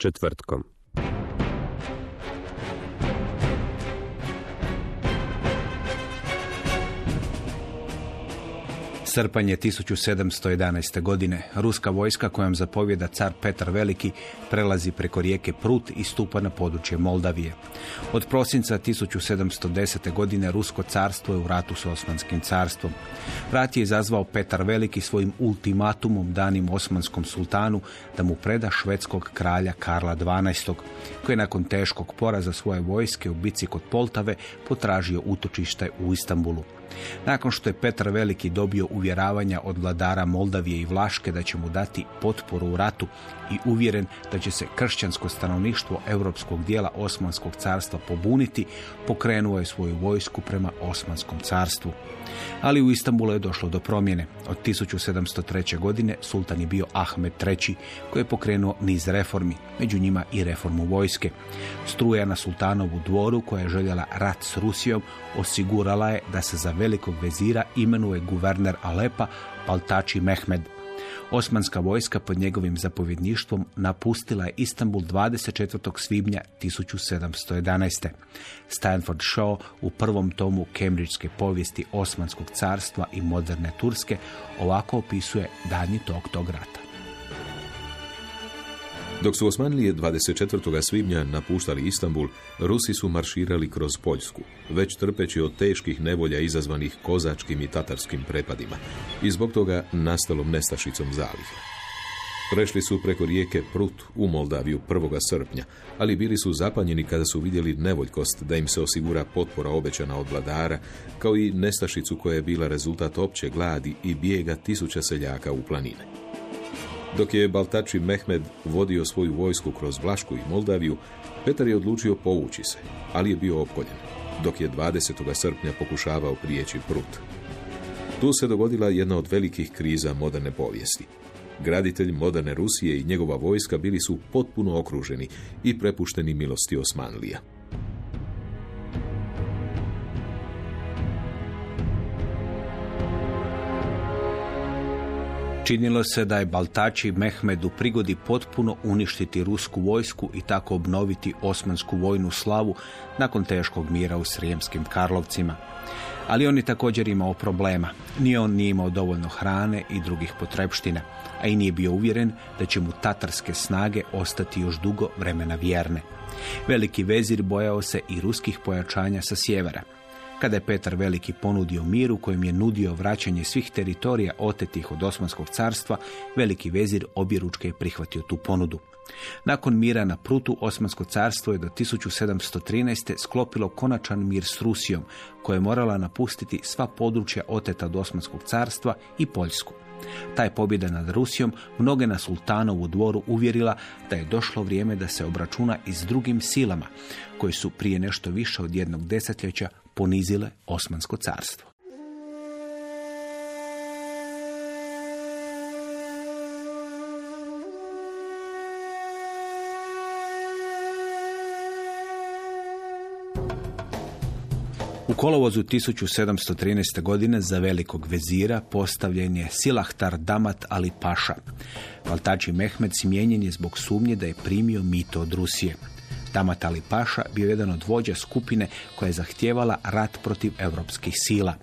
Četvrtkom. Srpanj je 1711. godine. Ruska vojska kojom zapovjeda car Petar Veliki prelazi preko rijeke Prut i stupa na područje Moldavije. Od prosinca 1710. godine Rusko carstvo je u ratu s Osmanskim carstvom. Rat je izazvao Petar Veliki svojim ultimatumom danim Osmanskom sultanu da mu preda švedskog kralja Karla XII. koji je nakon teškog poraza svoje vojske u bici kod Poltave potražio utočište u Istanbulu. Nakon što je Petar Veliki dobio uvjeravanja od vladara Moldavije i Vlaške da će mu dati potporu u ratu i uvjeren da će se kršćansko stanovništvo europskog dijela Osmanskog carstva pobuniti, pokrenuo je svoju vojsku prema Osmanskom carstvu. Ali u Istanbulu je došlo do promjene. Od 1703. godine sultan je bio Ahmed III. koji je pokrenuo niz reformi, među njima i reformu vojske. Struja na sultanovu dvoru koja je željela rat s Rusijom osigurala je da se za velikog vezira imenuje guverner Alepa Paltači Mehmed. Osmanska vojska pod njegovim zapovjedništvom napustila je Istanbul 24. svibnja 1711. Stanford Shaw u prvom tomu Kembridžske povijesti Osmanskog carstva i moderne Turske ovako opisuje danji tok tog rata. Dok su Osmanlije 24. svibnja napuštali Istanbul, Rusi su marširali kroz Poljsku, već trpeći od teških nevolja izazvanih kozačkim i tatarskim prepadima i zbog toga nastalom nestašicom zaliha. Prešli su preko rijeke Prut u Moldaviju 1. srpnja, ali bili su zapanjeni kada su vidjeli nevoljkost da im se osigura potpora obećana od vladara, kao i nestašicu koja je bila rezultat opće gladi i bijega tisuća seljaka u planine. Dok je Baltači Mehmed vodio svoju vojsku kroz Vlašku i Moldaviju, Petar je odlučio povući se, ali je bio opkoljen, dok je 20. srpnja pokušavao prijeći Prut. Tu se dogodila jedna od velikih kriza moderne povijesti. Graditelj moderne Rusije i njegova vojska bili su potpuno okruženi i prepušteni milosti Osmanlija. Činilo se da je Baltači Mehmed u prigodi potpuno uništiti rusku vojsku i tako obnoviti osmansku vojnu slavu nakon teškog mira u Srijemskim Karlovcima. Ali on je također imao problema. Nije on nije imao dovoljno hrane i drugih potrepština, a i nije bio uvjeren da će mu tatarske snage ostati još dugo vremena vjerne. Veliki vezir bojao se i ruskih pojačanja sa sjevera. Kada je Petar Veliki ponudio mir u kojem je nudio vraćanje svih teritorija otetih od Osmanskog carstva, Veliki vezir objeručke je prihvatio tu ponudu. Nakon mira na Prutu, Osmansko carstvo je do 1713. sklopilo konačan mir s Rusijom, koja je morala napustiti sva područja oteta od Osmanskog carstva i Poljsku. Ta je pobjeda nad Rusijom mnoge na sultanovu dvoru uvjerila da je došlo vrijeme da se obračuna i s drugim silama, koje su prije nešto više od jednog desetljeća ponizile Osmansko carstvo. U kolovozu 1713. godine za velikog vezira postavljen je Silahtar Damat Ali Paša. Valtači Mehmed smijenjen je zbog sumnje da je primio mito od Rusije. Damat Ali Paša bio jedan od vođa skupine koja je zahtijevala rat protiv europskih sila.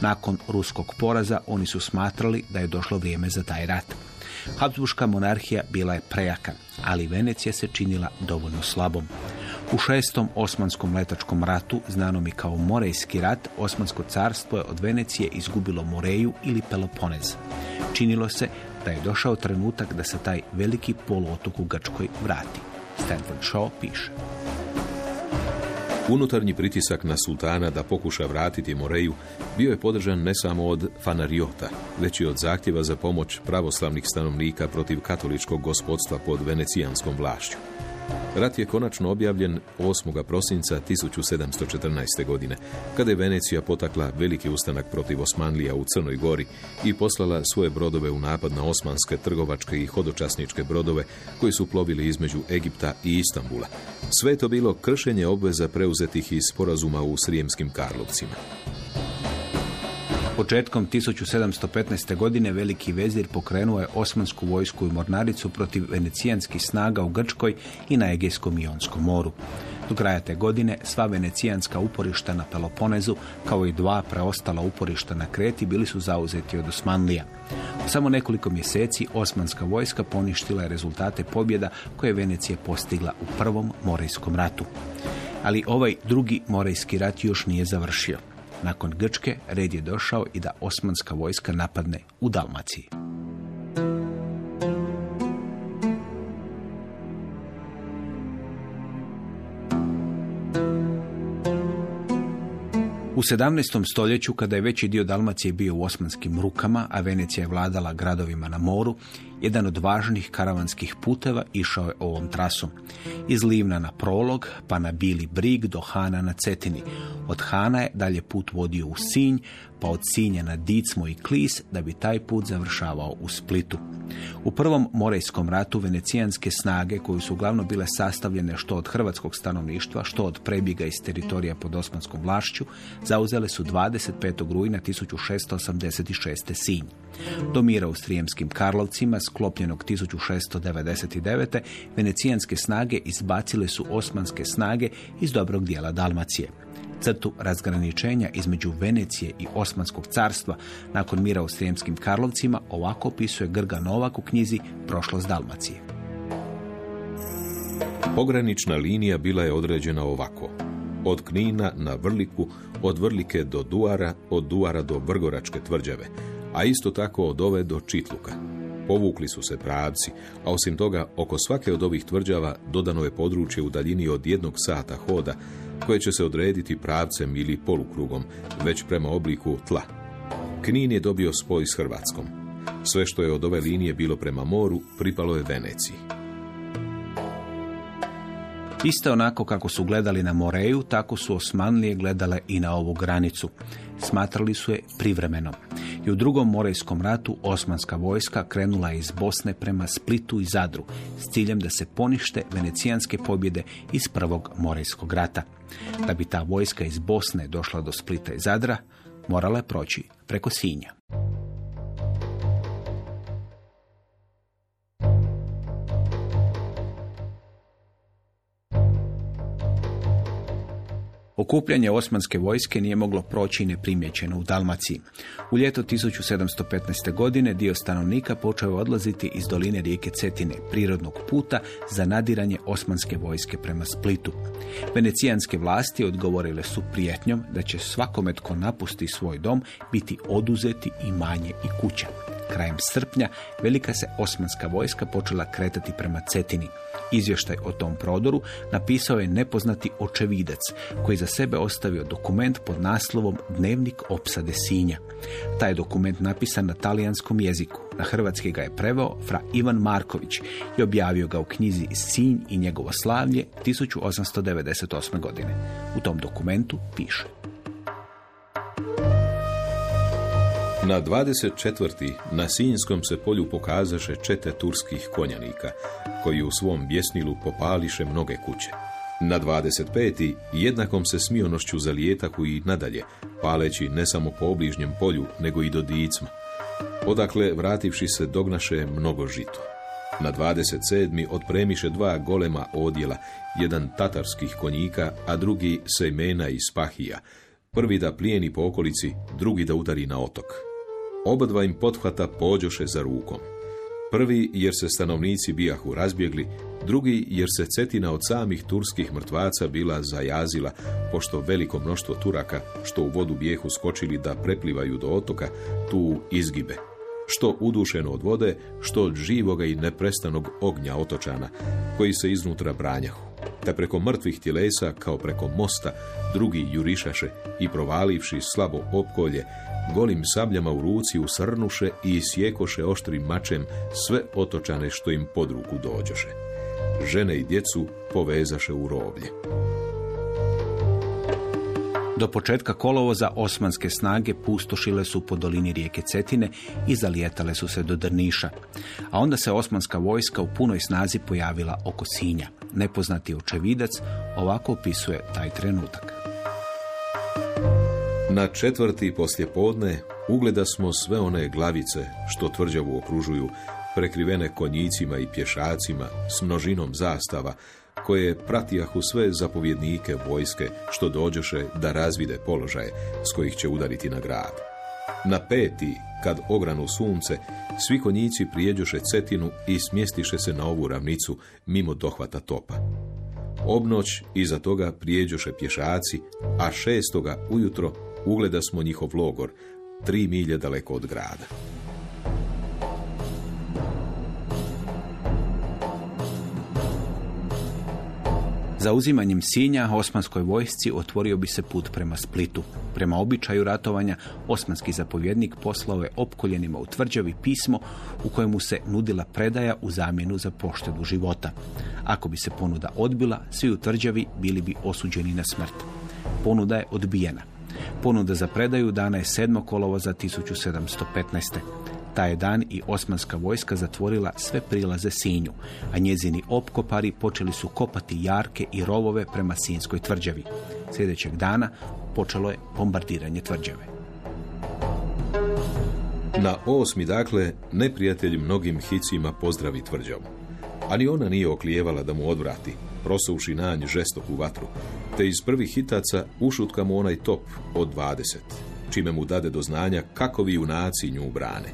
Nakon ruskog poraza oni su smatrali da je došlo vrijeme za taj rat. Habsburška monarhija bila je prejaka, ali Venecija se činila dovoljno slabom. U šestom Osmanskom letačkom ratu, znanom i kao Morejski rat, Osmansko carstvo je od Venecije izgubilo Moreju ili Peloponez. Činilo se da je došao trenutak da se taj veliki poluotok u Grčkoj vrati. Stanford Shaw piše. Unutarnji pritisak na sultana da pokuša vratiti Moreju bio je podržan ne samo od Fanariota, već i od zahtjeva za pomoć pravoslavnih stanovnika protiv katoličkog gospodstva pod venecijanskom vlašću. Rat je konačno objavljen 8. prosinca 1714. godine, kada je Venecija potakla veliki ustanak protiv Osmanlija u Crnoj Gori i poslala svoje brodove u napad na osmanske trgovačke i hodočasničke brodove koji su plovili između Egipta i Istambula. Sve to bilo kršenje obveza preuzetih iz sporazuma u Srijemskim Karlovcima. Početkom 1715. godine veliki vezir pokrenuo je osmansku vojsku i mornaricu protiv venecijanskih snaga u Grčkoj i na Egejskom i Jonskom moru. Do kraja te godine sva venecijanska uporišta na Peloponezu, kao i dva preostala uporišta na Kreti, bili su zauzeti od Osmanlija. U samo nekoliko mjeseci osmanska vojska poništila je rezultate pobjeda koje je Venecija postigla u prvom Morejskom ratu. Ali ovaj drugi Morejski rat još nije završio. Nakon Grčke red je došao i da osmanska vojska napadne u Dalmaciji. U 17. stoljeću, kada je veći dio Dalmacije bio u osmanskim rukama, a Venecija je vladala gradovima na moru, jedan od važnih karavanskih puteva išao je ovom trasom. Iz Livna na Prolog, pa na Bili Brig do Hana na Cetini. Od Hana je dalje put vodio u Sinj, pa od Sinja na Dicmo i Klis, da bi taj put završavao u Splitu. U prvom Morejskom ratu venecijanske snage, koje su uglavnom bile sastavljene što od hrvatskog stanovništva, što od prebjega iz teritorija pod osmanskom vlašću, zauzele su 25. rujna 1686. Sinj. Do mira u Strijemskim Karlovcima, sklopljenog 1699. venecijanske snage izbacile su osmanske snage iz dobrog dijela Dalmacije. Crtu razgraničenja između Venecije i Osmanskog carstva nakon mira u Srijemskim Karlovcima ovako opisuje Grga Novak u knjizi Prošlost Dalmacije. Pogranična linija bila je određena ovako. Od Knina na Vrliku, od Vrlike do Duara, od Duara do Vrgoračke tvrđave, a isto tako od ove do Čitluka. Povukli su se pravci, a osim toga oko svake od ovih tvrđava dodano je područje u daljini od jednog sata hoda, koje će se odrediti pravcem ili polukrugom, već prema obliku tla. Knin je dobio spoj s Hrvatskom. Sve što je od ove linije bilo prema moru, pripalo je Veneciji. Isto onako kako su gledali na Moreju, tako su Osmanlije gledale i na ovu granicu. Smatrali su je privremenom. I u drugom Morejskom ratu osmanska vojska krenula je iz Bosne prema Splitu i Zadru s ciljem da se ponište venecijanske pobjede iz prvog Morejskog rata. Da bi ta vojska iz Bosne došla do Splita i Zadra, morala je proći preko Sinja. Okupljanje osmanske vojske nije moglo proći neprimjećeno u Dalmaciji. U ljeto 1715. godine dio stanovnika počeo je odlaziti iz doline rijeke Cetine, prirodnog puta za nadiranje osmanske vojske prema Splitu. Venecijanske vlasti odgovorile su prijetnjom da će svakome tko napusti svoj dom biti oduzeti i manje i kuća. Krajem srpnja velika se osmanska vojska počela kretati prema Cetini. Izvještaj o tom prodoru napisao je nepoznati očevidac koji za sebe ostavio dokument pod naslovom Dnevnik opsade Sinja. Taj dokument napisan na talijanskom jeziku. Na hrvatski ga je preveo fra Ivan Marković i objavio ga u knjizi Sinj i njegovo slavlje 1898. godine. U tom dokumentu piše. Na 24. na Sinjskom se polju pokazaše čete turskih konjanika, koji u svom bjesnilu popališe mnoge kuće. Na 25. jednakom se smionošću zalijetaku i nadalje, paleći ne samo po obližnjem polju, nego i do dicma. Odakle, vrativši se, dognaše mnogo žito. Na 27. otpremiše dva golema odjela, jedan tatarskih konjika, a drugi sejmena iz Pahija, prvi da plijeni po okolici, drugi da udari na otok. Oba im pothvata pođoše za rukom. Prvi jer se stanovnici bijahu razbjegli, drugi jer se Cetina od samih turskih mrtvaca bila zajazila, pošto veliko mnoštvo Turaka, što u vodu bijehu skočili da preplivaju do otoka, tu izgibe. Što udušeno od vode, što od živoga i neprestanog ognja otočana, koji se iznutra branjahu. Te preko mrtvih tjelesa, kao preko mosta, drugi jurišaše i provalivši slabo opkolje, golim sabljama u ruci usrnuše i sjekoše oštrim mačem sve otočane što im pod ruku dođoše. Žene i djecu povezaše u roblje. Do početka kolovoza osmanske snage pustošile su po dolini rijeke Cetine i zalijetale su se do Drniša. A onda se osmanska vojska u punoj snazi pojavila oko Sinja. Nepoznati očevidac ovako opisuje taj trenutak. Na četvrti poslijepodne ugleda smo sve one glavice što tvrđavu okružuju, prekrivene konjicima i pješacima s množinom zastava, koje pratijahu sve zapovjednike vojske što dođoše da razvide položaje s kojih će udariti na grad. Na peti, kad ogranu sunce, svi konjici prijeđoše cetinu i smjestiše se na ovu ravnicu mimo dohvata topa. Obnoć iza toga prijeđoše pješaci, a šestoga ujutro ugleda smo njihov logor, tri milje daleko od grada. Zauzimanjem Sinja osmanskoj vojsci otvorio bi se put prema Splitu. Prema običaju ratovanja, osmanski zapovjednik poslao je opkoljenima u tvrđavi pismo u kojemu se nudila predaja u zamjenu za poštedu života. Ako bi se ponuda odbila, svi u tvrđavi bili bi osuđeni na smrt. Ponuda je odbijena. Ponuda za predaju dana je 7. kolovoza 1715. Taj dan i osmanska vojska zatvorila sve prilaze Sinju, a njezini opkopari počeli su kopati jarke i rovove prema Sinjskoj tvrđavi. Sljedećeg dana počelo je bombardiranje tvrđave. Na osmi, dakle, neprijatelj mnogim hicima pozdravi tvrđavu. Ali ona nije oklijevala da mu odvrati, prosuvši na nj žestoku vatru, te iz prvih hitaca ušutka mu onaj top od 20, čime mu dade do znanja kakovi junaci nju brane.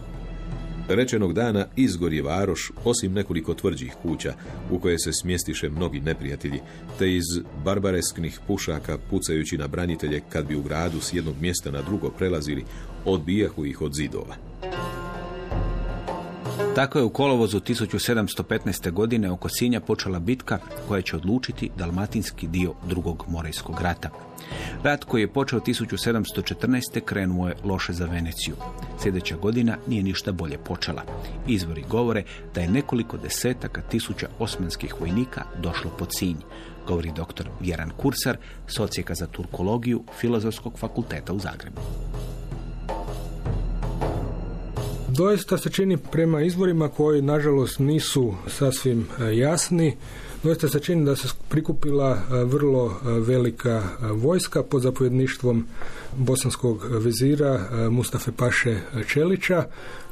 Rečenog dana izgorje varoš, osim nekoliko tvrđih kuća u koje se smjestiše mnogi neprijatelji, te iz barbaresknih pušaka pucajući na branitelje kad bi u gradu s jednog mjesta na drugo prelazili, odbijahu ih od zidova. Tako je u kolovozu 1715. godine oko Sinja počela bitka koja će odlučiti dalmatinski dio drugog Morejskog rata. Rat koji je počeo 1714. krenuo je loše za Veneciju. Sljedeća godina nije ništa bolje počela. Izvori govore da je nekoliko desetaka tisuća osmanskih vojnika došlo pod Sinj, govori dr. Vjeran Kursar, socijeka za turkologiju Filozofskog fakulteta u Zagrebu. Doista se čini prema izborima koji nažalost nisu sasvim e, jasni, doista se čini da se prikupila e, vrlo e, velika vojska pod zapovjedništvom bosanskog vezira Mustafe Paše Čelića.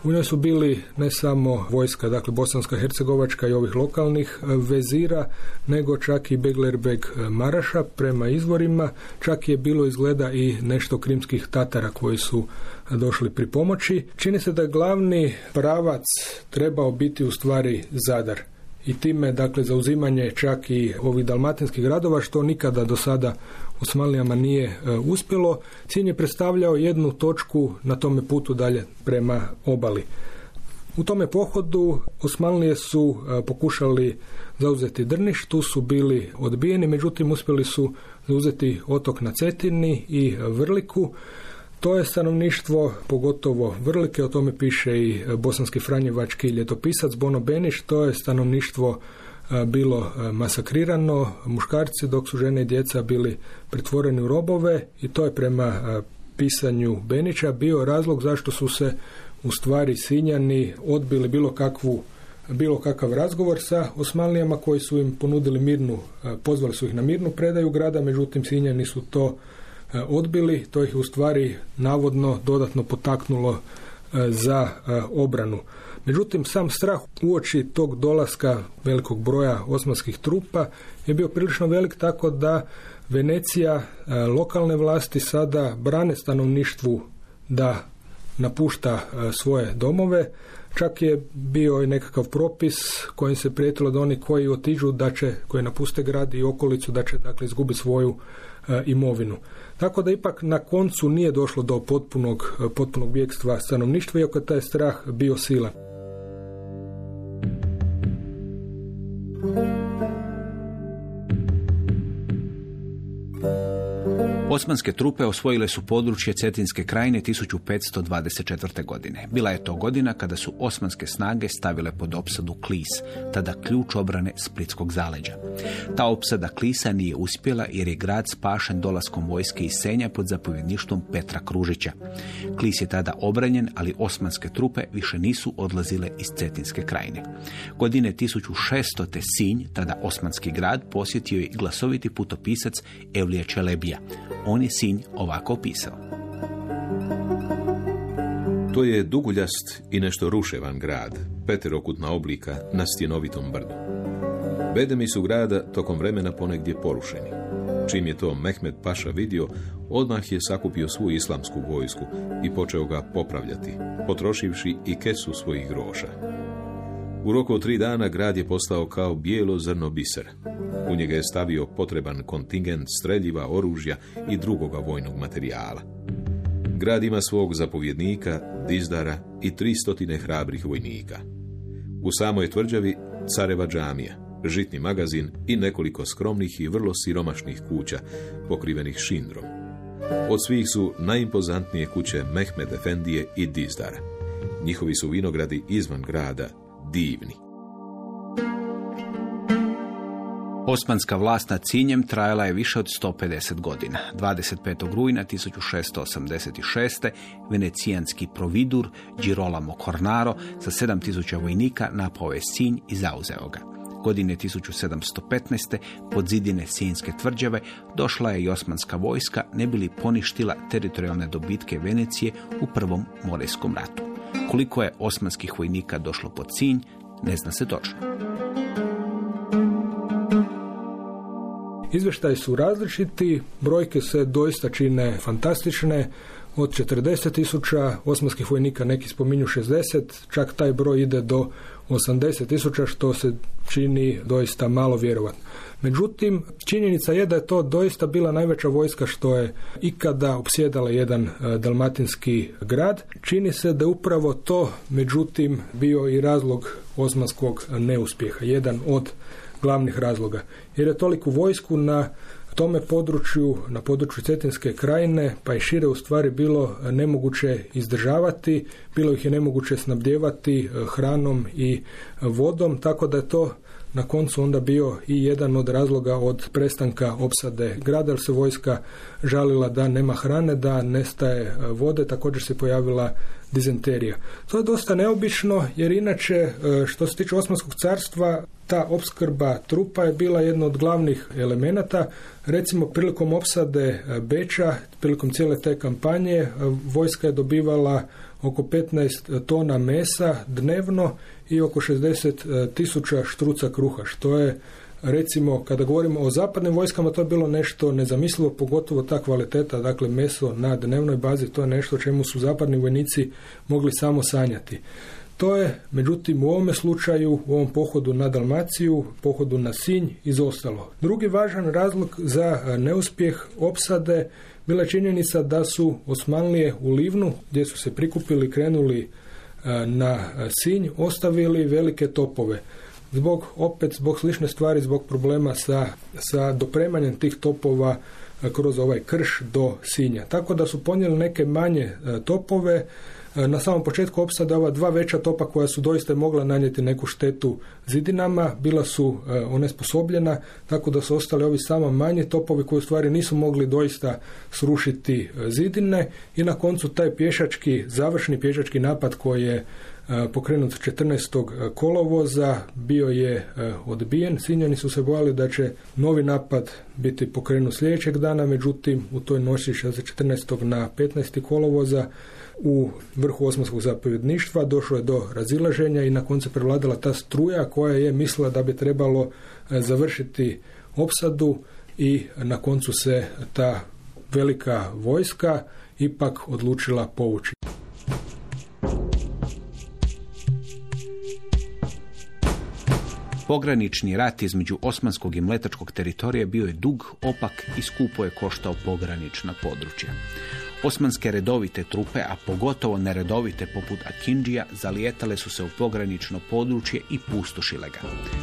U njoj su bili ne samo vojska, dakle bosanska, hercegovačka i ovih lokalnih vezira, nego čak i Beglerbeg Maraša prema izvorima. Čak je bilo izgleda i nešto krimskih tatara koji su došli pri pomoći. Čini se da je glavni pravac trebao biti u stvari Zadar i time dakle zauzimanje čak i ovih dalmatinskih gradova što nikada do sada Osmanlijama nije e, uspjelo. Cilj je predstavljao jednu točku na tome putu dalje prema obali. U tome pohodu Osmanlije su e, pokušali zauzeti Drniš, tu su bili odbijeni, međutim uspjeli su zauzeti otok na Cetini i Vrliku. To je stanovništvo, pogotovo Vrlike, o tome piše i bosanski franjevački ljetopisac Bono Beniš, to je stanovništvo bilo masakrirano, muškarci dok su žene i djeca bili pretvoreni u robove i to je prema pisanju Benića bio razlog zašto su se u stvari Sinjani odbili bilo kakvu bilo kakav razgovor sa Osmanlijama koji su im ponudili mirnu, pozvali su ih na mirnu predaju grada, međutim Sinjani su to odbili, to ih u stvari navodno dodatno potaknulo za obranu. Međutim, sam strah uoči tog dolaska velikog broja osmanskih trupa je bio prilično velik tako da Venecija, lokalne vlasti sada brane stanovništvu da napušta e, svoje domove. Čak je bio i nekakav propis kojim se prijetilo da oni koji otiđu da će, koji napuste grad i okolicu, da će dakle izgubiti svoju e, imovinu. Tako da ipak na koncu nije došlo do potpunog, e, potpunog bjegstva stanovništva, iako je taj strah bio silan. Osmanske trupe osvojile su područje Cetinske krajine 1524. godine. Bila je to godina kada su osmanske snage stavile pod opsadu Klis, tada ključ obrane Splitskog zaleđa. Ta opsada Klisa nije uspjela jer je grad spašen dolaskom vojske iz Senja pod zapovjedništvom Petra Kružića. Klis je tada obranjen, ali osmanske trupe više nisu odlazile iz Cetinske krajine. Godine 1600. te Sinj, tada osmanski grad, posjetio je i glasoviti putopisac Evlija Čelebija. On je Sinj ovako opisao. To je duguljast i nešto ruševan grad, peterokutna oblika na stjenovitom brdu. Bedemi su grada tokom vremena ponegdje porušeni. Čim je to Mehmed Paša vidio, odmah je sakupio svu islamsku vojsku i počeo ga popravljati, potrošivši i kesu svojih groša. U roku od tri dana grad je postao kao bijelo zrno bisera. U njega je stavio potreban kontingent streljiva, oružja i drugoga vojnog materijala. Grad ima svog zapovjednika, dizdara i tristotine hrabrih vojnika. U samoj tvrđavi careva džamija, žitni magazin i nekoliko skromnih i vrlo siromašnih kuća pokrivenih šindrom. Od svih su najimpozantnije kuće Mehmed Efendije i Dizdara. Njihovi su vinogradi izvan grada divni. Osmanska vlast nad Cinjem trajala je više od 150 godina. 25. rujna 1686. venecijanski providur Girolamo Cornaro sa 7000 vojnika napao je Sinj i zauzeo ga. Godine 1715. pod zidine Sinjske tvrđave došla je i osmanska vojska ne bili poništila teritorijalne dobitke Venecije u prvom Morejskom ratu. Koliko je osmanskih vojnika došlo pod Sinj, ne zna se točno. Izvještaji su različiti, brojke se doista čine fantastične, od 40 tisuća osmanskih vojnika, neki spominju 60, čak taj broj ide do 80 tisuća, što se čini doista malo vjerovatno. Međutim, činjenica je da je to doista bila najveća vojska što je ikada opsjedala jedan e, dalmatinski grad. Čini se da upravo to, međutim, bio i razlog osmanskog neuspjeha, jedan od glavnih razloga. Jer je toliko vojsku na tome području, na području Cetinske krajine, pa i šire u stvari bilo nemoguće izdržavati, bilo ih je nemoguće snabdjevati e, hranom i vodom, tako da je to na koncu onda bio i jedan od razloga od prestanka opsade grada, jer se vojska žalila da nema hrane, da nestaje e, vode, također se pojavila dizenterija. To je dosta neobično, jer inače, e, što se tiče Osmanskog carstva, ta opskrba trupa je bila jedna od glavnih elemenata. Recimo, prilikom opsade e, Beča, prilikom cijele te kampanje, vojska je dobivala oko 15 tona mesa dnevno i oko 60 e, tisuća štruca kruha, što je recimo kada govorimo o zapadnim vojskama to je bilo nešto nezamislivo, pogotovo ta kvaliteta, dakle meso na dnevnoj bazi, to je nešto čemu su zapadni vojnici mogli samo sanjati. To je, međutim, u ovome slučaju, u ovom pohodu na Dalmaciju, pohodu na Sinj, izostalo. Drugi važan razlog za e, neuspjeh opsade bila je činjenica da su Osmanlije u Livnu, gdje su se prikupili, krenuli E, na Sinj ostavili velike topove. Zbog, opet, zbog slične stvari, zbog problema sa, sa dopremanjem tih topova e, kroz ovaj krš do Sinja. Tako da su ponijeli neke manje e, topove, E, na samom početku opsade ova dva veća topa koja su doista mogla nanijeti neku štetu zidinama, bila su e, onesposobljena, tako da su ostali ovi samo manji topovi koji u stvari nisu mogli doista srušiti e, zidine i na koncu taj pješački, završni pješački napad koji je pokrenut 14. kolovoza bio je odbijen. Sinjani su se bojali da će novi napad biti pokrenut sljedećeg dana, međutim u toj noći 14. na 15. kolovoza u vrhu osmanskog zapovjedništva došlo je do razilaženja i na koncu prevladala ta struja koja je mislila da bi trebalo e, završiti opsadu i na koncu se ta velika vojska ipak odlučila povući. Pogranični rat između osmanskog i mletačkog teritorija bio je dug, opak i skupo je koštao pogranična područja. Osmanske redovite trupe, a pogotovo neredovite poput Akindžija, zalijetale su se u pogranično područje i pustošile ga.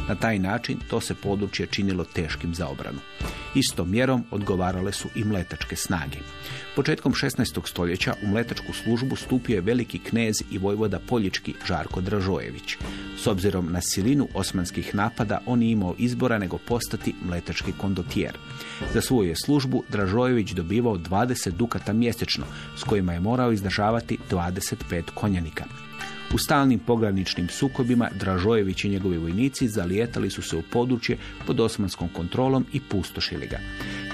Na taj način to se područje činilo teškim za obranu. Istom mjerom odgovarale su i mletačke snage. Početkom 16. stoljeća u mletačku službu stupio je veliki knez i vojvoda Poljički Žarko Dražojević. S obzirom na silinu osmanskih napada, on nije imao izbora nego postati mletački kondotjer. Za svoju je službu Dražojević dobivao 20 dukata mjesečno, s kojima je morao izdržavati 25 konjanika. U stalnim pograničnim sukobima Dražojević i njegovi vojnici zalijetali su se u područje pod osmanskom kontrolom i pustošili ga.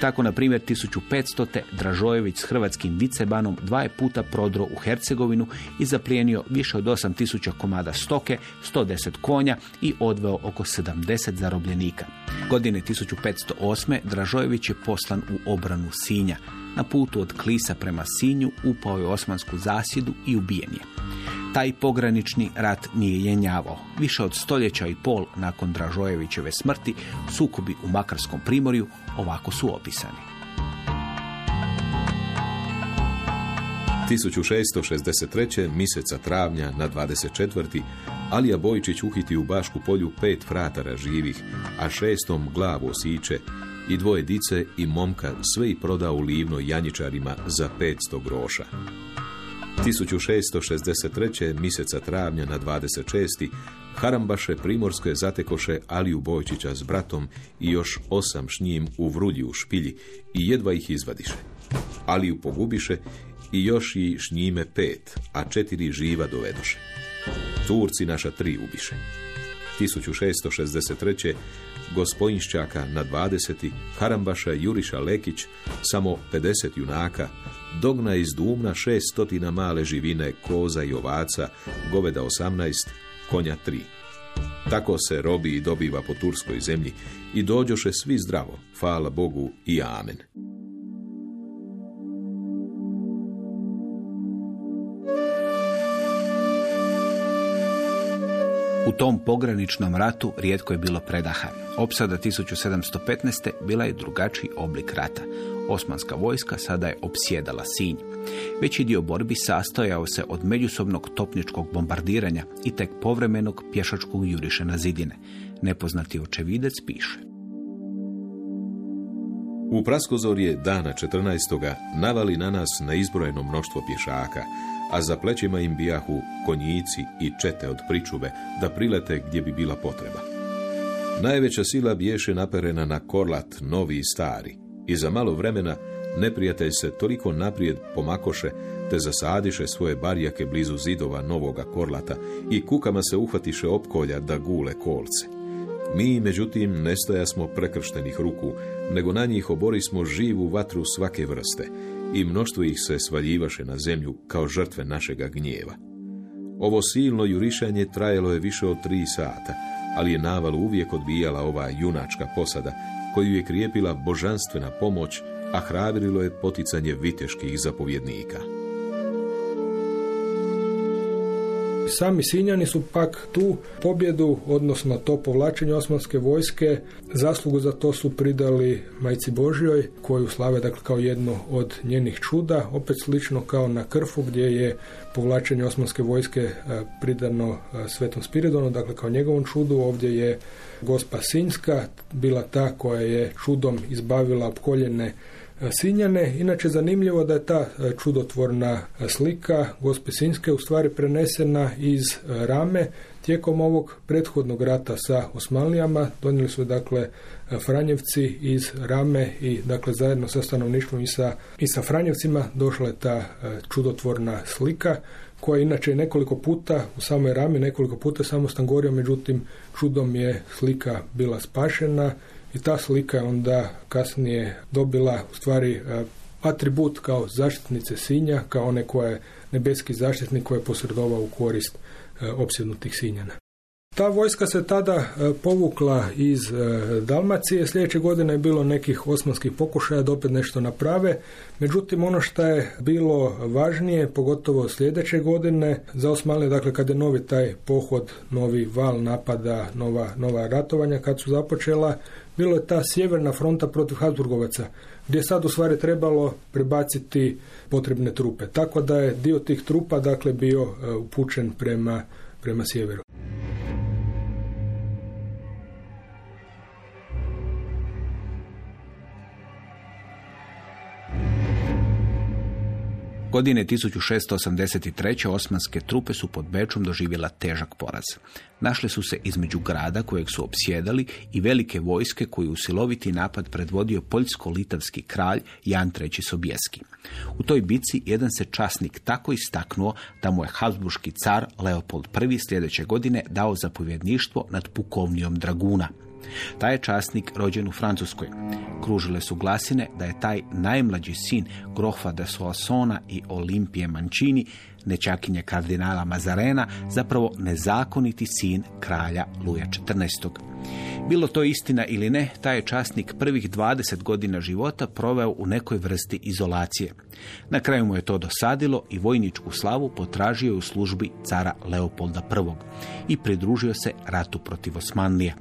Tako, na primjer, 1500. Dražojević s hrvatskim vicebanom dva je puta prodro u Hercegovinu i zaplijenio više od 8000 komada stoke, 110 konja i odveo oko 70 zarobljenika. Godine 1508. Dražojević je poslan u obranu Sinja. Na putu od Klisa prema Sinju upao je osmansku zasjedu i ubijen je. Taj pogranični rat nije jenjavao. Više od stoljeća i pol nakon Dražojevićeve smrti sukobi u Makarskom primorju ovako su opisani. 1663. mjeseca travnja na 24. Alija Bojčić uhiti u Bašku polju pet fratara živih, a šestom glavu osiče i dvoje dice i momka sve i prodao u livno janjičarima za 500 groša. 1663. mjeseca travnja na 26. Harambaše Primorske zatekoše Aliju Bojčića s bratom i još osam s njim u vrulji u špilji i jedva ih izvadiše. Aliju pogubiše i još i s njime pet, a četiri živa dovedoše. Turci naša tri ubiše. 1663. Gospojinšćaka na 20. Harambaša Juriša Lekić, samo 50 junaka, dogna iz Dumna stotina male živine, koza i ovaca, goveda 18, konja 3. Tako se robi i dobiva po turskoj zemlji i dođoše svi zdravo, hvala Bogu i amen. U tom pograničnom ratu rijetko je bilo predaha. Opsada 1715. bila je drugačiji oblik rata. Osmanska vojska sada je opsjedala Sinj. Veći dio borbi sastojao se od međusobnog topničkog bombardiranja i tek povremenog pješačkog juriša na zidine. Nepoznati očevidec piše. U praskozorje dana 14. navali na nas na izbrojeno mnoštvo pješaka, a za plećima im bijahu konjici i čete od pričuve da prilete gdje bi bila potreba. Najveća sila biješe naperena na korlat novi i stari i za malo vremena neprijatelj se toliko naprijed pomakoše te zasadiše svoje barjake blizu zidova novoga korlata i kukama se uhvatiše opkolja da gule kolce. Mi, međutim, ne smo prekrštenih ruku, nego na njih oborismo živu vatru svake vrste i mnoštvo ih se svaljivaše na zemlju kao žrtve našega gnjeva. Ovo silno jurišanje trajalo je više od tri sata, ali je naval uvijek odbijala ova junačka posada, koju je krijepila božanstvena pomoć, a hrabrilo je poticanje viteških zapovjednika. Sami Sinjani su pak tu pobjedu, odnosno to povlačenje osmanske vojske, zaslugu za to su pridali Majci Božjoj, koju slave dakle, kao jedno od njenih čuda, opet slično kao na Krfu gdje je povlačenje osmanske vojske e, pridano e, Svetom Spiridonu, dakle kao njegovom čudu, ovdje je gospa Sinjska bila ta koja je čudom izbavila opkoljene Sinjane. Inače zanimljivo da je ta e, čudotvorna e, slika gospe Sinjske u stvari prenesena iz e, Rame tijekom ovog prethodnog rata sa Osmanlijama. Donijeli su dakle Franjevci iz Rame i dakle zajedno sa stanovništvom i sa, i sa Franjevcima došla je ta čudotvorna slika koja inače nekoliko puta u samoj Rami nekoliko puta samo stangorio, međutim čudom je slika bila spašena i ta slika je onda kasnije dobila u stvari e, atribut kao zaštitnice Sinja, kao one koja je nebeski zaštitnik koji je posredovao u korist e, opsjednutih Sinjana. Ta vojska se tada e, povukla iz Dalmacije. Sljedeće godine je bilo nekih osmanskih pokušaja da opet nešto naprave. Međutim, ono što je bilo važnije, pogotovo sljedeće godine, za Osmanlije, dakle, kad je novi taj pohod, novi val napada, nova, nova ratovanja, kad su započela, bilo je ta sjeverna fronta protiv Habsburgovaca, gdje je sad u stvari trebalo prebaciti potrebne trupe. Tako da je dio tih trupa, dakle, bio e, upućen prema, prema sjeveru. Godine 1683. osmanske trupe su pod Bečom doživjela težak poraz. Našle su se između grada kojeg su opsjedali i velike vojske koju u siloviti napad predvodio poljsko-litavski kralj Jan III. Sobjeski. U toj bici jedan se časnik tako istaknuo da mu je Habsburški car Leopold I. sljedeće godine dao zapovjedništvo nad pukovnijom Draguna. Taj je časnik rođen u Francuskoj. Kružile su glasine da je taj najmlađi sin Grofa de Soissona i Olimpije Mancini, nečakinje kardinala Mazarena, zapravo nezakoniti sin kralja Luja XIV. Bilo to istina ili ne, taj je časnik prvih 20 godina života proveo u nekoj vrsti izolacije. Na kraju mu je to dosadilo i vojničku slavu potražio u službi cara Leopolda I i pridružio se ratu protiv Osmanlija.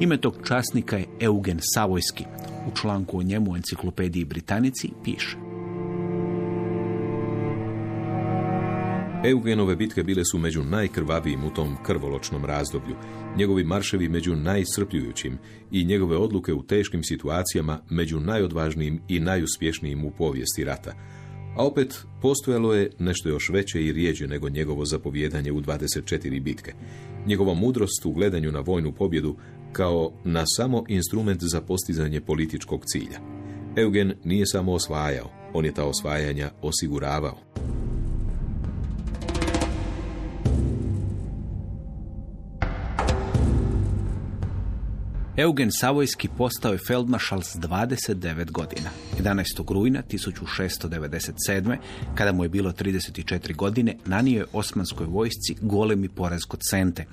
Ime tog časnika je Eugen Savojski. U članku o njemu u enciklopediji Britanici piše. Eugenove bitke bile su među najkrvavijim u tom krvoločnom razdoblju, njegovi marševi među najsrpljujućim i njegove odluke u teškim situacijama među najodvažnijim i najuspješnijim u povijesti rata. A opet, postojalo je nešto još veće i rijeđe nego njegovo zapovjedanje u 24 bitke. Njegova mudrost u gledanju na vojnu pobjedu kao na samo instrument za postizanje političkog cilja. Eugen nije samo osvajao, on je ta osvajanja osiguravao. Eugen Savojski postao je feldmaršal s 29 godina. 11. rujna 1697. kada mu je bilo 34 godine, nanio je osmanskoj vojsci golemi poraz kod Sente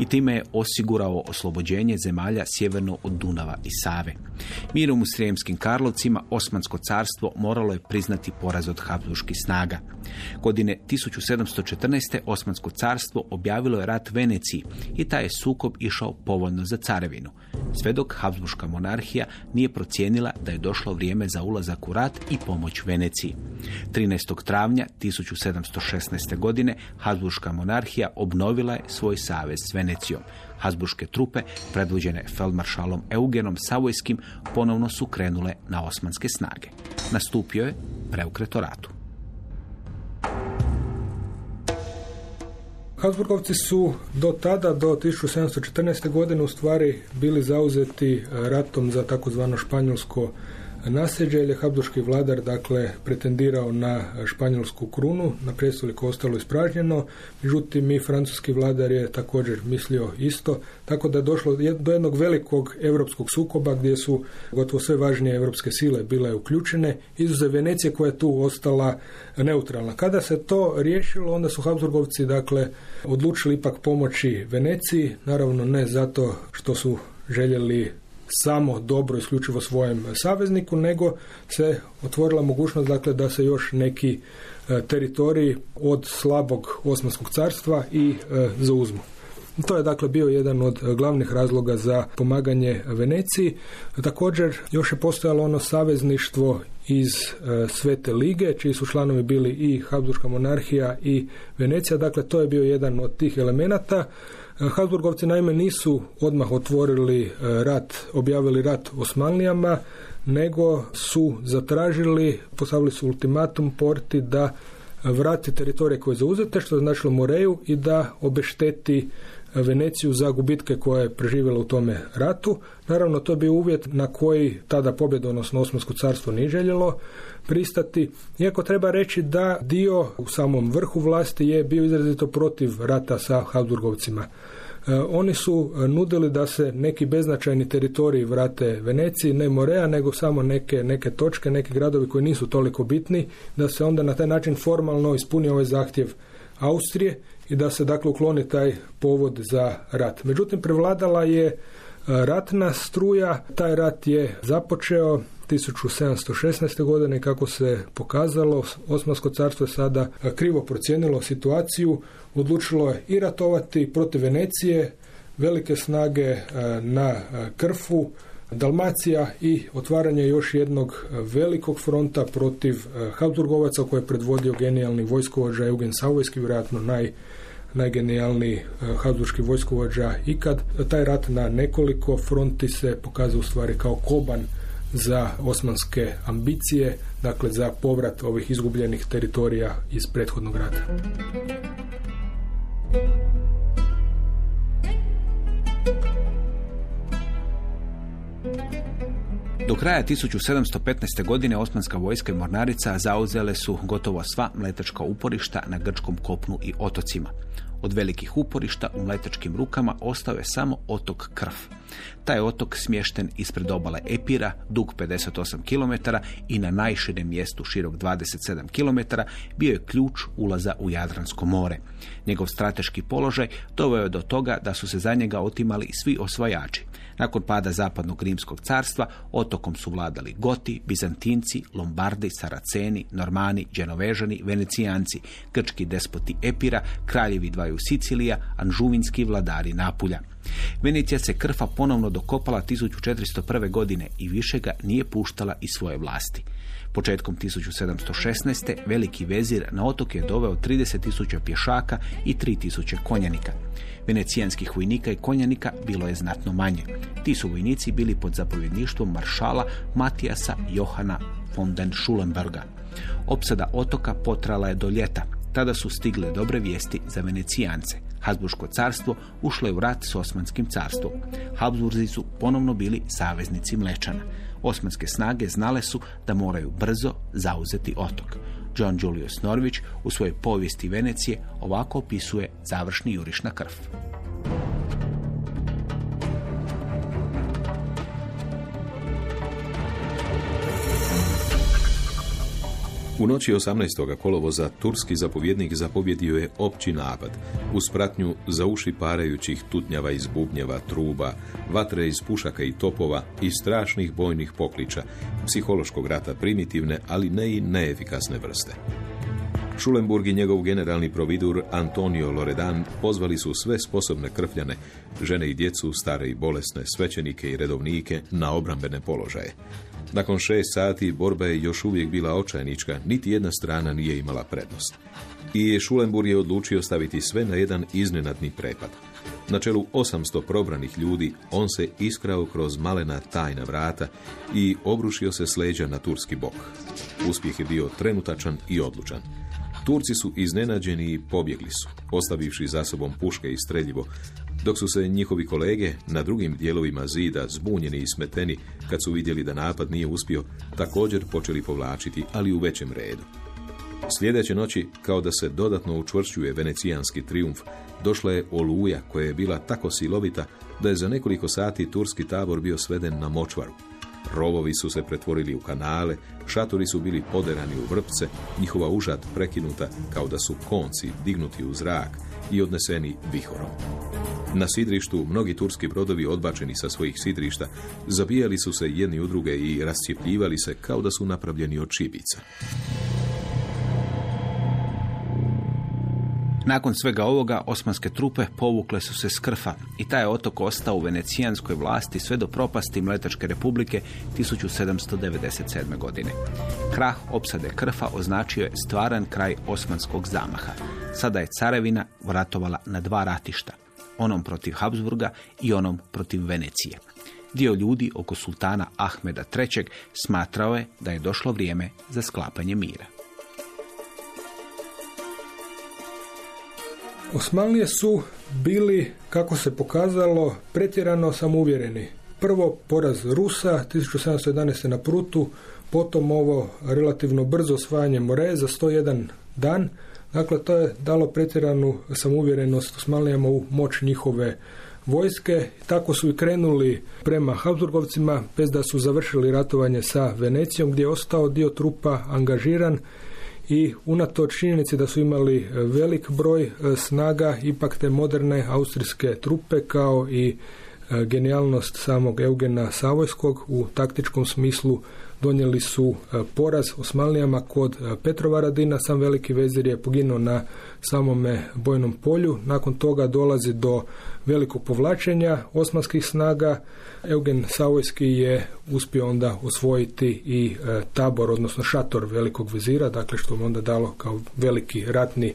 i time je osigurao oslobođenje zemalja sjeverno od Dunava i Save. Mirom u Srijemskim Karlovcima Osmansko carstvo moralo je priznati poraz od Habsburških snaga. Godine 1714. Osmansko carstvo objavilo je rat Veneciji i taj je sukob išao povoljno za carevinu sve dok Habsburška monarhija nije procijenila da je došlo vrijeme za ulazak u rat i pomoć Veneciji. 13. travnja 1716. godine Habsburška monarhija obnovila je svoj savez s Venecijom. Habsburške trupe, predvođene feldmaršalom Eugenom Savojskim, ponovno su krenule na osmanske snage. Nastupio je preukret ratu. Habsburgovci su do tada, do 1714. godine u stvari bili zauzeti ratom za takozvano španjolsko nasljeđe jer je Habduški vladar dakle pretendirao na španjolsku krunu, na prestoliko ostalo ispražnjeno, međutim i francuski vladar je također mislio isto, tako da je došlo do jednog velikog europskog sukoba gdje su gotovo sve važnije europske sile bile uključene, izuze Venecije koja je tu ostala neutralna. Kada se to riješilo, onda su Habsburgovci dakle odlučili ipak pomoći Veneciji, naravno ne zato što su željeli samo dobro isključivo svojem savezniku, nego se otvorila mogućnost dakle, da se još neki e, teritoriji od slabog Osmanskog carstva i e, zauzmu. To je dakle bio jedan od glavnih razloga za pomaganje Veneciji. Također još je postojalo ono savezništvo iz e, Svete lige, čiji su članovi bili i Habsburška monarhija i Venecija. Dakle, to je bio jedan od tih elemenata. Habsburgovci naime nisu odmah otvorili e, rat, objavili rat Osmanlijama, nego su zatražili, postavili su ultimatum porti da vrati teritorije koje je zauzete, što je značilo Moreju i da obešteti Veneciju za gubitke koje je preživjela u tome ratu. Naravno, to bio uvjet na koji tada odnosno Osmansko carstvo nije željelo pristati. Iako treba reći da dio u samom vrhu vlasti je bio izrazito protiv rata sa Habsburgovcima. E, oni su nudili da se neki beznačajni teritoriji vrate Veneciji, ne Morea, nego samo neke, neke točke, neki gradovi koji nisu toliko bitni, da se onda na taj način formalno ispuni ovaj zahtjev Austrije i da se dakle ukloni taj povod za rat. Međutim, prevladala je e, ratna struja, taj rat je započeo 1716. godine kako se pokazalo, Osmansko carstvo je sada krivo procijenilo situaciju, odlučilo je i ratovati protiv Venecije, velike snage e, na e, Krfu, Dalmacija i otvaranje još jednog velikog fronta protiv e, Habsburgovaca koje je predvodio genijalni vojskovođa Eugen Sauvojski, vjerojatno naj najgenijalniji habsburški vojskovođa ikad. Taj rat na nekoliko fronti se pokazao u stvari kao koban za osmanske ambicije, dakle za povrat ovih izgubljenih teritorija iz prethodnog rata. Do kraja 1715. godine Osmanska vojska i mornarica zauzele su gotovo sva mletačka uporišta na grčkom kopnu i otocima. Od velikih uporišta u mletačkim rukama ostao je samo otok Krv. Taj otok smješten ispred obale Epira, dug 58 km i na najširem mjestu širok 27 km, bio je ključ ulaza u Jadransko more. Njegov strateški položaj doveo je do toga da su se za njega otimali svi osvajači. Nakon pada zapadnog rimskog carstva otokom su vladali Goti, Bizantinci, Lombardi, Saraceni, Normani, Đenovežani, Venecijanci, grčki despoti Epira, kraljevi dvaju Sicilija, anžuvinski vladari Napulja. Venecija se krfa ponovno dokopala 1401. godine i više ga nije puštala iz svoje vlasti. Početkom 1716. veliki vezir na otok je doveo 30.000 pješaka i 3.000 konjanika. Venecijanskih vojnika i konjanika bilo je znatno manje. Ti su vojnici bili pod zapovjedništvom maršala Matijasa Johana von den Schulenberga. Opsada otoka potrala je do ljeta. Tada su stigle dobre vijesti za Venecijance. Habsburško carstvo ušlo je u rat s Osmanskim carstvom. Habsburzi su ponovno bili saveznici Mlečana. Osmanske snage znale su da moraju brzo zauzeti otok. John Julius Norvić u svojoj povijesti Venecije ovako opisuje završni juriš na krv. U noći 18. kolovoza turski zapovjednik zapovjedio je opći napad, uz pratnju za uši parajućih tutnjava iz bubnjeva, truba, vatre iz pušaka i topova i strašnih bojnih pokliča, psihološkog rata primitivne, ali ne i neefikasne vrste. Schulenburg i njegov generalni providur Antonio Loredan pozvali su sve sposobne krfljane, žene i djecu, stare i bolesne, svećenike i redovnike na obrambene položaje. Nakon šest sati borba je još uvijek bila očajnička, niti jedna strana nije imala prednost. I Schulenburg je odlučio staviti sve na jedan iznenadni prepad. Na čelu 800 probranih ljudi on se iskrao kroz malena tajna vrata i obrušio se sleđa na turski bok. Uspjeh je bio trenutačan i odlučan. Turci su iznenađeni i pobjegli su, ostavivši za sobom puške i streljivo, dok su se njihovi kolege na drugim dijelovima zida, zbunjeni i smeteni, kad su vidjeli da napad nije uspio, također počeli povlačiti, ali u većem redu. Sljedeće noći, kao da se dodatno učvršćuje venecijanski triumf, došla je oluja koja je bila tako silovita da je za nekoliko sati turski tabor bio sveden na močvaru. Rovovi su se pretvorili u kanale, šatori su bili poderani u vrpce, njihova užad prekinuta kao da su konci dignuti u zrak i odneseni vihorom. Na sidrištu mnogi turski brodovi odbačeni sa svojih sidrišta zabijali su se jedni u druge i rascijepljivali se kao da su napravljeni od čibica. Nakon svega ovoga, osmanske trupe povukle su se s Krfa i taj otok ostao u venecijanskoj vlasti sve do propasti Mletačke republike 1797. godine. Krah opsade Krfa označio je stvaran kraj osmanskog zamaha. Sada je carevina vratovala na dva ratišta, onom protiv Habsburga i onom protiv Venecije. Dio ljudi oko sultana Ahmeda III. smatrao je da je došlo vrijeme za sklapanje mira. Osmanlije su bili, kako se pokazalo, pretjerano samouvjereni. Prvo poraz Rusa 1711. na Prutu, potom ovo relativno brzo osvajanje More za 101 dan. Dakle, to je dalo pretjeranu samouvjerenost Osmanlijama u moć njihove vojske. Tako su i krenuli prema Habsburgovcima, bez da su završili ratovanje sa Venecijom, gdje je ostao dio trupa angažiran i unatoč činjenici da su imali e, velik broj e, snaga, ipak te moderne austrijske trupe kao i e, genijalnost samog Eugena Savojskog u taktičkom smislu donijeli su poraz Osmanlijama kod Petrovaradina. Sam veliki vezir je poginuo na samome bojnom polju. Nakon toga dolazi do velikog povlačenja osmanskih snaga. Eugen Savojski je uspio onda osvojiti i e, tabor, odnosno šator velikog vezira, dakle što mu onda dalo kao veliki ratni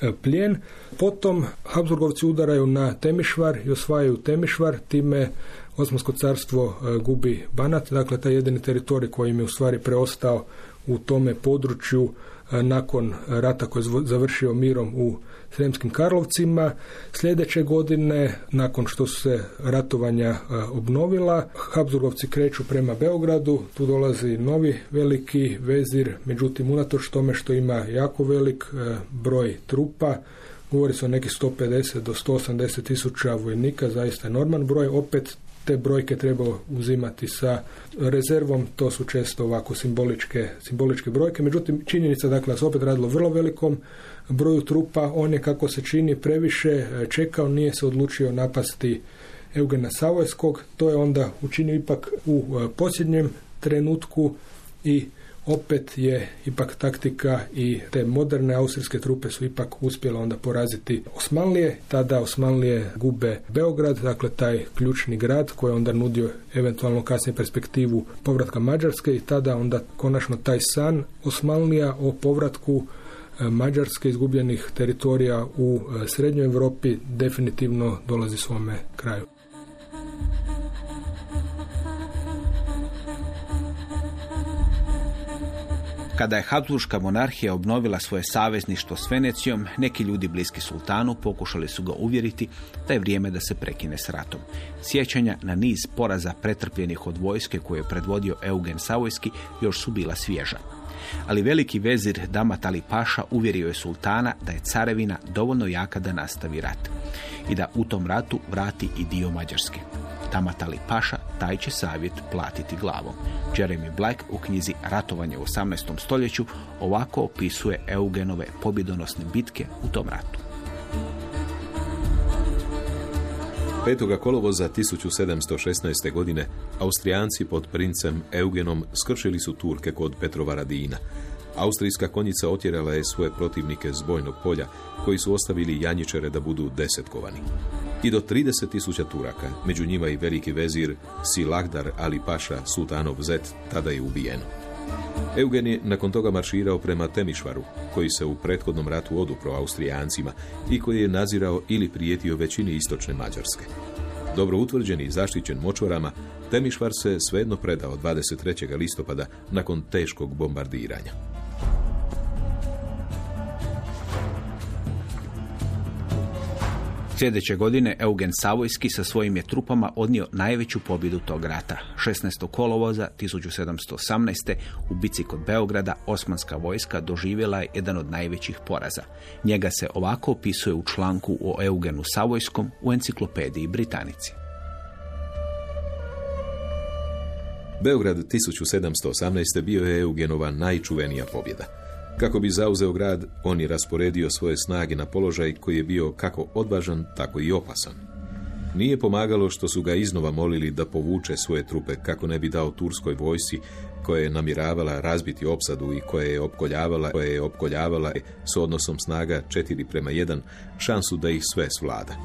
e, plijen. Potom Habsburgovci udaraju na Temišvar i osvajaju Temišvar, time Osmansko carstvo e, gubi Banat, dakle taj jedini teritorij koji im je u stvari preostao u tome području nakon rata koji je završio mirom u Sremskim Karlovcima. Sljedeće godine, nakon što su se ratovanja obnovila, Habsburgovci kreću prema Beogradu, tu dolazi novi veliki vezir, međutim unatoč tome što ima jako velik broj trupa, govori se o nekih 150 do 180 tisuća vojnika, zaista enorman broj, opet te brojke treba uzimati sa rezervom, to su često ovako simboličke, simboličke brojke, međutim činjenica dakle da se opet radilo vrlo velikom broju trupa, on je kako se čini previše e, čekao, nije se odlučio napasti Eugena Savojskog, to je onda učinio ipak u e, posljednjem trenutku i opet je ipak taktika i te moderne austrijske trupe su ipak uspjele onda poraziti Osmanlije. Tada Osmanlije gube Beograd, dakle taj ključni grad koji je onda nudio eventualno kasnije perspektivu povratka Mađarske i tada onda konačno taj san Osmanlija o povratku e, Mađarske izgubljenih teritorija u e, Srednjoj Europi definitivno dolazi svome kraju. Kada je Habsburška monarhija obnovila svoje savezništvo s Venecijom, neki ljudi bliski sultanu pokušali su ga uvjeriti da je vrijeme da se prekine s ratom. Sjećanja na niz poraza pretrpljenih od vojske koje je predvodio Eugen Savojski još su bila svježa. Ali veliki vezir Damat Ali Paša uvjerio je sultana da je carevina dovoljno jaka da nastavi rat i da u tom ratu vrati i dio Mađarske. Tamatali Paša taj će savjet platiti glavom. Jeremy Black u knjizi Ratovanje u 18. stoljeću ovako opisuje Eugenove pobjedonosne bitke u tom ratu. 5. kolovoza 1716. godine Austrijanci pod princem Eugenom skršili su Turke kod Petrovaradina. Austrijska konjica otjerala je svoje protivnike s bojnog polja, koji su ostavili janjičare da budu desetkovani. I do 30.000 Turaka, među njima i veliki vezir Silagdar Ali Paša Sultanov Zet, tada je ubijen. Eugen je nakon toga marširao prema Temišvaru, koji se u prethodnom ratu odupro Austrijancima i koji je nazirao ili prijetio većini istočne Mađarske. Dobro utvrđen i zaštićen močvarama, Temišvar se svejedno predao 23. listopada nakon teškog bombardiranja. Sljedeće godine Eugen Savojski sa svojim je trupama odnio najveću pobjedu tog rata. 16. kolovoza 1718. u bici kod Beograda osmanska vojska doživjela je jedan od najvećih poraza. Njega se ovako opisuje u članku o Eugenu Savojskom u enciklopediji Britanici. Beograd 1718. bio je Eugenova najčuvenija pobjeda. Kako bi zauzeo grad, on je rasporedio svoje snage na položaj koji je bio kako odvažan, tako i opasan. Nije pomagalo što su ga iznova molili da povuče svoje trupe kako ne bi dao turskoj vojsi koja je namjeravala razbiti opsadu i koja je opkoljavala, koja je opkoljavala s odnosom snaga 4 prema 1 šansu da ih sve svlada.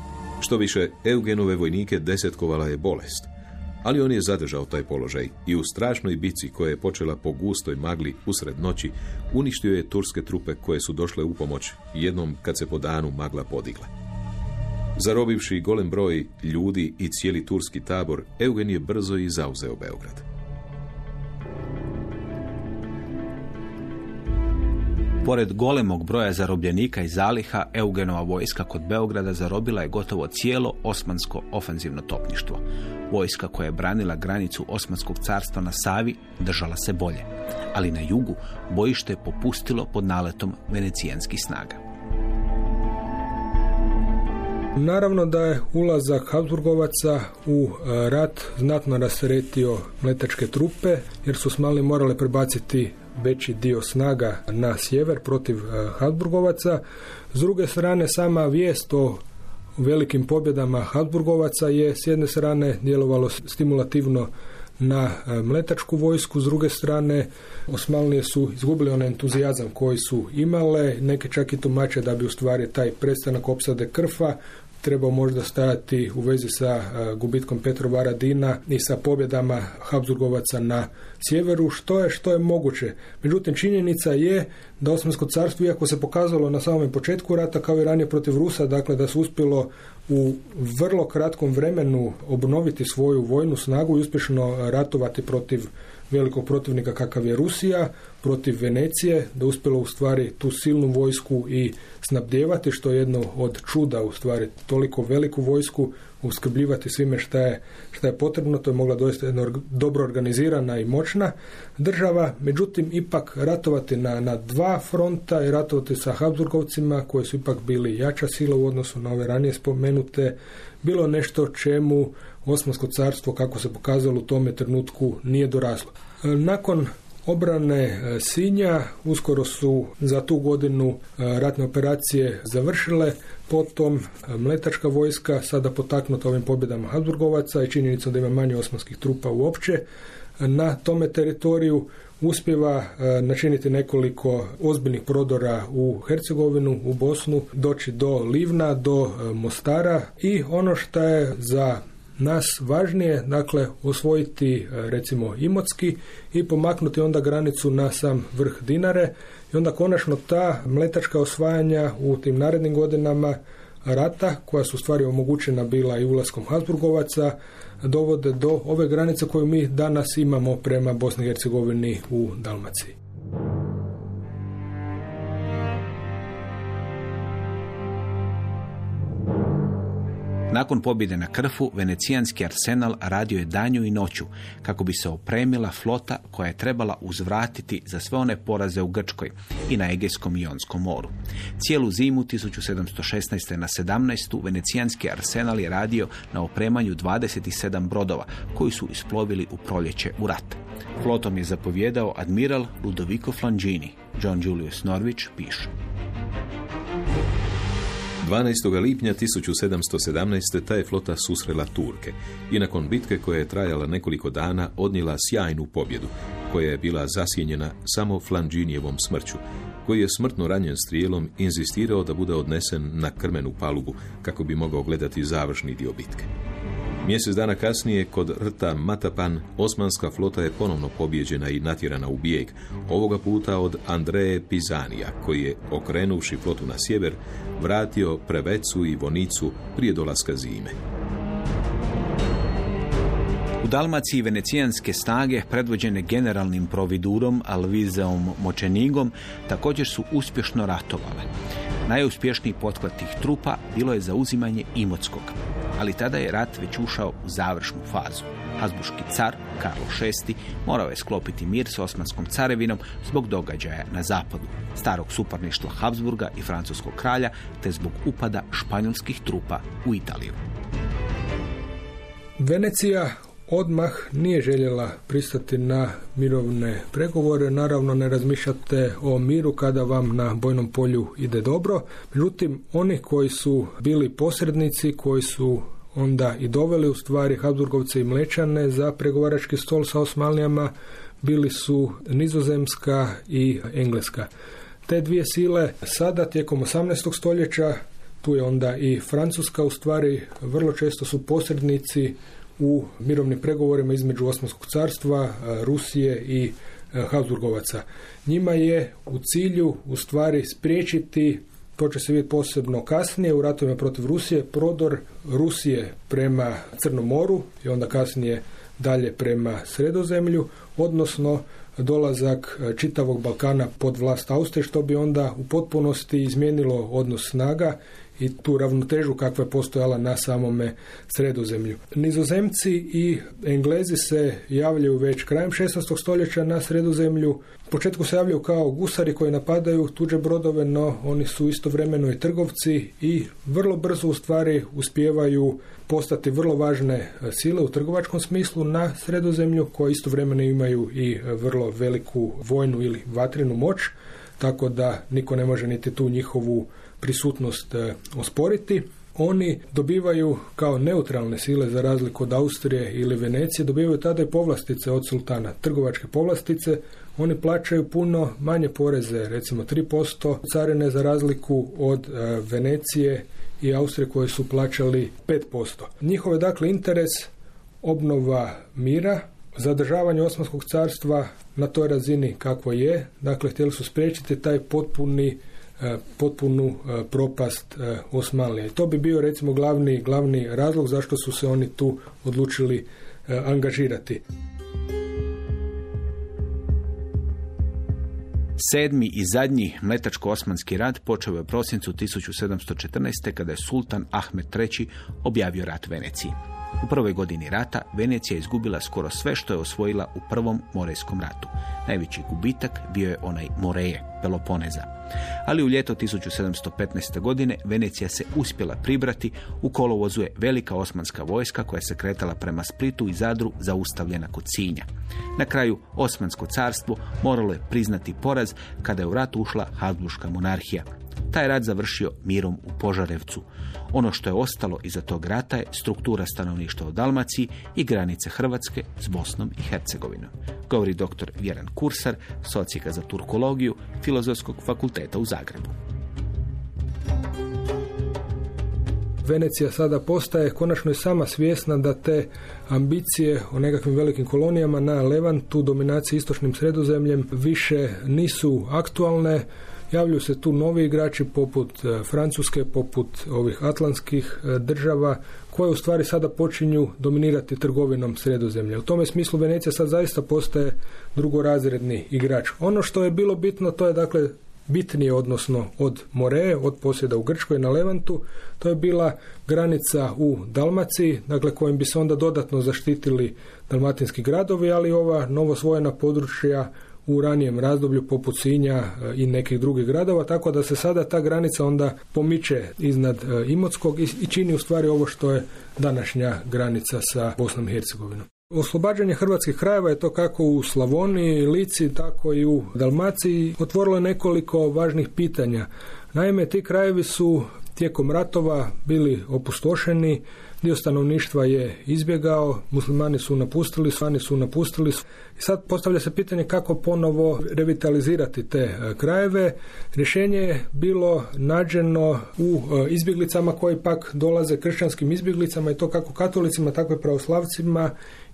Što više, Eugenove vojnike desetkovala je bolest ali on je zadržao taj položaj i u strašnoj bici koja je počela po gustoj magli usred noći uništio je turske trupe koje su došle u pomoć jednom kad se po danu magla podigla. Zarobivši golem broj ljudi i cijeli turski tabor, Eugen je brzo i zauzeo Beograd. Pored golemog broja zarobljenika i zaliha, Eugenova vojska kod Beograda zarobila je gotovo cijelo osmansko ofenzivno topništvo. Vojska koja je branila granicu Osmanskog carstva na Savi držala se bolje, ali na jugu bojište je popustilo pod naletom venecijanskih snaga. Naravno da je ulazak Habsburgovaca u e, rat znatno rasteretio mletačke trupe, jer su smali morale prebaciti veći dio snaga na sjever protiv e, Habsburgovaca. S druge strane, sama vijest o velikim pobjedama Habsburgovaca je s jedne strane djelovalo stimulativno na e, mletačku vojsku, s druge strane Osmanlije su izgubili onaj entuzijazam koji su imale, neke čak i tumače da bi u stvari taj prestanak opsade krfa trebao možda stajati u vezi sa e, gubitkom Petrovaradina i sa pobjedama Habsburgovaca na sjeveru, što je što je moguće. Međutim, činjenica je da Osmansko carstvo, iako se pokazalo na samom početku rata kao i ranije protiv Rusa, dakle da su uspjelo u vrlo kratkom vremenu obnoviti svoju vojnu snagu i uspješno ratovati protiv velikog protivnika kakav je Rusija, protiv Venecije, da uspjelo u stvari tu silnu vojsku i snabdjevati, što je jedno od čuda u stvari, toliko veliku vojsku uskrbljivati svime šta je, šta je potrebno, to je mogla doista jedna dobro organizirana i moćna država, međutim ipak ratovati na, na dva fronta i ratovati sa Habsburgovcima koji su ipak bili jača sila u odnosu na ove ranije spomenute, bilo nešto čemu Osmansko carstvo, kako se pokazalo u tome trenutku, nije doraslo. E, nakon obrane e, Sinja uskoro su za tu godinu e, ratne operacije završile, potom mletačka vojska, sada potaknuta ovim pobjedama Habsburgovaca i činjenicom da ima manje osmanskih trupa uopće, na tome teritoriju uspjeva načiniti nekoliko ozbiljnih prodora u Hercegovinu, u Bosnu, doći do Livna, do Mostara i ono što je za nas važnije, dakle, osvojiti e, recimo Imotski i pomaknuti onda granicu na sam vrh Dinare i onda konačno ta mletačka osvajanja u tim narednim godinama rata, koja su stvari omogućena bila i ulaskom Habsburgovaca, dovode do ove granice koju mi danas imamo prema Bosni i Hercegovini u Dalmaciji. Nakon pobjede na Krfu, venecijanski arsenal radio je danju i noću kako bi se opremila flota koja je trebala uzvratiti za sve one poraze u Grčkoj i na Egejskom i Jonskom moru. Cijelu zimu 1716. na 17. venecijanski arsenal je radio na opremanju 27 brodova koji su isplovili u proljeće u rat. Flotom je zapovjedao admiral Ludovico Flangini. John Julius Norwich piše. 12. lipnja 1717. ta je flota susrela Turke i nakon bitke koja je trajala nekoliko dana odnijela sjajnu pobjedu, koja je bila zasjenjena samo Flanginijevom smrću, koji je smrtno ranjen strijelom inzistirao da bude odnesen na krmenu palubu kako bi mogao gledati završni dio bitke. Mjesec dana kasnije, kod rta Matapan, osmanska flota je ponovno pobjeđena i natjerana u bijeg, ovoga puta od Andreje Pizanija, koji je, okrenuvši flotu na sjever, vratio Prevecu i Vonicu prije dolaska zime. U Dalmaciji venecijanske snage, predvođene generalnim providurom Alvizeom Močenigom, također su uspješno ratovale. Najuspješniji pothvat tih trupa bilo je zauzimanje Imotskog, ali tada je rat već ušao u završnu fazu. Hazbuški car, Karlo VI, morao je sklopiti mir s Osmanskom carevinom zbog događaja na zapadu, starog suparništva Habsburga i francuskog kralja, te zbog upada španjolskih trupa u Italiju. Venecija odmah nije željela pristati na mirovne pregovore. Naravno ne razmišljate o miru kada vam na bojnom polju ide dobro. Međutim, oni koji su bili posrednici, koji su onda i doveli u stvari Habsburgovce i Mlečane za pregovarački stol sa Osmanlijama bili su Nizozemska i Engleska. Te dvije sile sada tijekom 18. stoljeća tu je onda i Francuska u stvari vrlo često su posrednici u mirovnim pregovorima između Osmanskog carstva, e, Rusije i e, Habsburgovaca. Njima je u cilju u stvari spriječiti to će se vidjeti posebno kasnije u ratovima protiv Rusije, prodor Rusije prema Crnom moru i onda kasnije dalje prema Sredozemlju, odnosno dolazak e, čitavog Balkana pod vlast Austrije, što bi onda u potpunosti izmijenilo odnos snaga i tu ravnotežu kakva je postojala na samome sredozemlju. Nizozemci i Englezi se javljaju već krajem 16. stoljeća na sredozemlju. U početku se javljaju kao gusari koji napadaju tuđe brodove, no oni su istovremeno i trgovci i vrlo brzo u stvari uspijevaju postati vrlo važne sile u trgovačkom smislu na sredozemlju koje istovremeno imaju i vrlo veliku vojnu ili vatrenu moć, tako da niko ne može niti tu njihovu prisutnost e, osporiti. Oni dobivaju kao neutralne sile za razliku od Austrije ili Venecije, dobivaju tada i povlastice od sultana, trgovačke povlastice. Oni plaćaju puno manje poreze, recimo 3% carine za razliku od Venecije i Austrije koje su plaćali 5%. Njihov je dakle interes obnova mira, zadržavanje Osmanskog carstva na toj razini kako je, dakle htjeli su spriječiti taj potpuni e, potpunu e, propast e, Osmanlije. To bi bio recimo glavni, glavni razlog zašto su se oni tu odlučili angažirati. Sedmi i zadnji mletačko-osmanski rat počeo je u prosincu 1714. kada je sultan Ahmed III. objavio rat Veneciji. U prvoj godini rata Venecija je izgubila skoro sve što je osvojila u prvom Morejskom ratu. Najveći gubitak bio je onaj Moreje, Peloponeza. Ali u ljeto 1715. godine Venecija se uspjela pribrati, u kolovozu je velika osmanska vojska koja se kretala prema Splitu i Zadru zaustavljena kod Sinja. Na kraju Osmansko carstvo moralo je priznati poraz kada je u rat ušla Habsburška monarhija. Taj rat završio mirom u Požarevcu. Ono što je ostalo iza tog rata je struktura stanovništva u Dalmaciji i granice Hrvatske s Bosnom i Hercegovinom. Govori dr. Vjeran Kursar, socijaka za turkologiju Filozofskog fakulteta u Zagrebu. Venecija sada postaje konačno i sama svjesna da te ambicije o nekakvim velikim kolonijama na Levantu, dominaciji istočnim sredozemljem više nisu aktualne, Javljaju se tu novi igrači poput e, Francuske, poput ovih atlantskih e, država koje u stvari sada počinju dominirati trgovinom sredozemlja. U tome smislu Venecija sad zaista postaje drugorazredni igrač. Ono što je bilo bitno to je dakle bitnije odnosno od Moreje, od posjeda u Grčkoj na Levantu, to je bila granica u Dalmaciji, dakle kojim bi se onda dodatno zaštitili dalmatinski gradovi, ali ova novosvojena područja u ranijem razdoblju poput Sinja e, i nekih drugih gradova, tako da se sada ta granica onda pomiče iznad e, Imotskog i čini u stvari ovo što je današnja granica sa Bosnom i Hercegovinom. Oslobađanje hrvatskih krajeva je to kako u Slavoniji, Lici, tako i u Dalmaciji otvorilo nekoliko važnih pitanja. Naime, ti krajevi su tijekom ratova bili opustošeni, dio stanovništva je izbjegao, muslimani su napustili, svani su napustili. I sad postavlja se pitanje kako ponovo revitalizirati te e, krajeve. Rješenje je bilo nađeno u e, izbjeglicama koji pak dolaze kršćanskim izbjeglicama i to kako katolicima, tako i pravoslavcima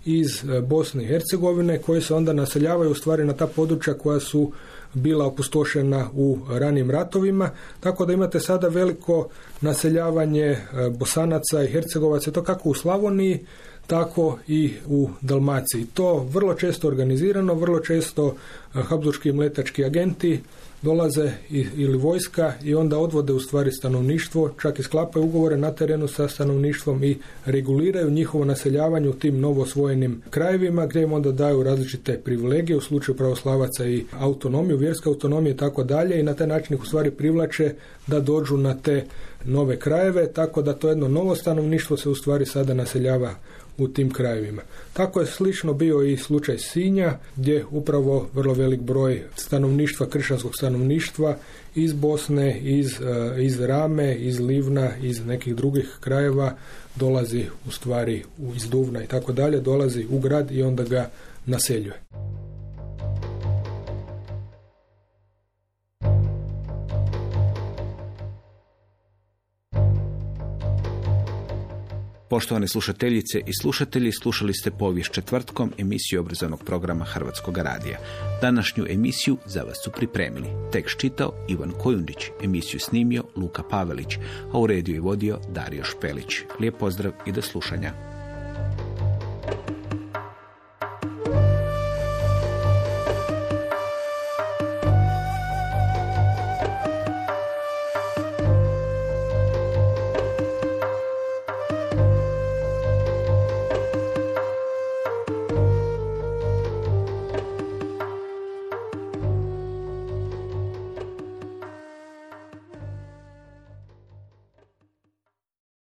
iz e, Bosne i Hercegovine koji se onda naseljavaju u stvari na ta područja koja su bila opustošena u ranim ratovima, tako da imate sada veliko naseljavanje e, Bosanaca i Hercegovaca, to kako u Slavoniji, tako i u Dalmaciji. To vrlo često organizirano, vrlo često e, habsburški mletački agenti dolaze ili vojska i onda odvode u stvari stanovništvo, čak i sklapaju ugovore na terenu sa stanovništvom i reguliraju njihovo naseljavanje u tim novosvojenim krajevima gdje im onda daju različite privilegije u slučaju pravoslavaca i autonomiju, vjerske autonomije i tako dalje i na taj način ih u stvari privlače da dođu na te nove krajeve, tako da to jedno novo stanovništvo se u stvari sada naseljava u tim krajevima. Tako je slično bio i slučaj Sinja, gdje upravo vrlo velik broj stanovništva, kršćanskog stanovništva iz Bosne, iz, e, iz Rame, iz Livna, iz nekih drugih krajeva dolazi u stvari iz Duvna i tako dalje, dolazi u grad i onda ga naseljuje. Poštovane slušateljice i slušatelji, slušali ste povijest četvrtkom emisiju obrazovnog programa Hrvatskog radija. Današnju emisiju za vas su pripremili. Tekst čitao Ivan Kojundić, emisiju snimio Luka Pavelić, a u rediju je vodio Dario Špelić. Lijep pozdrav i do slušanja.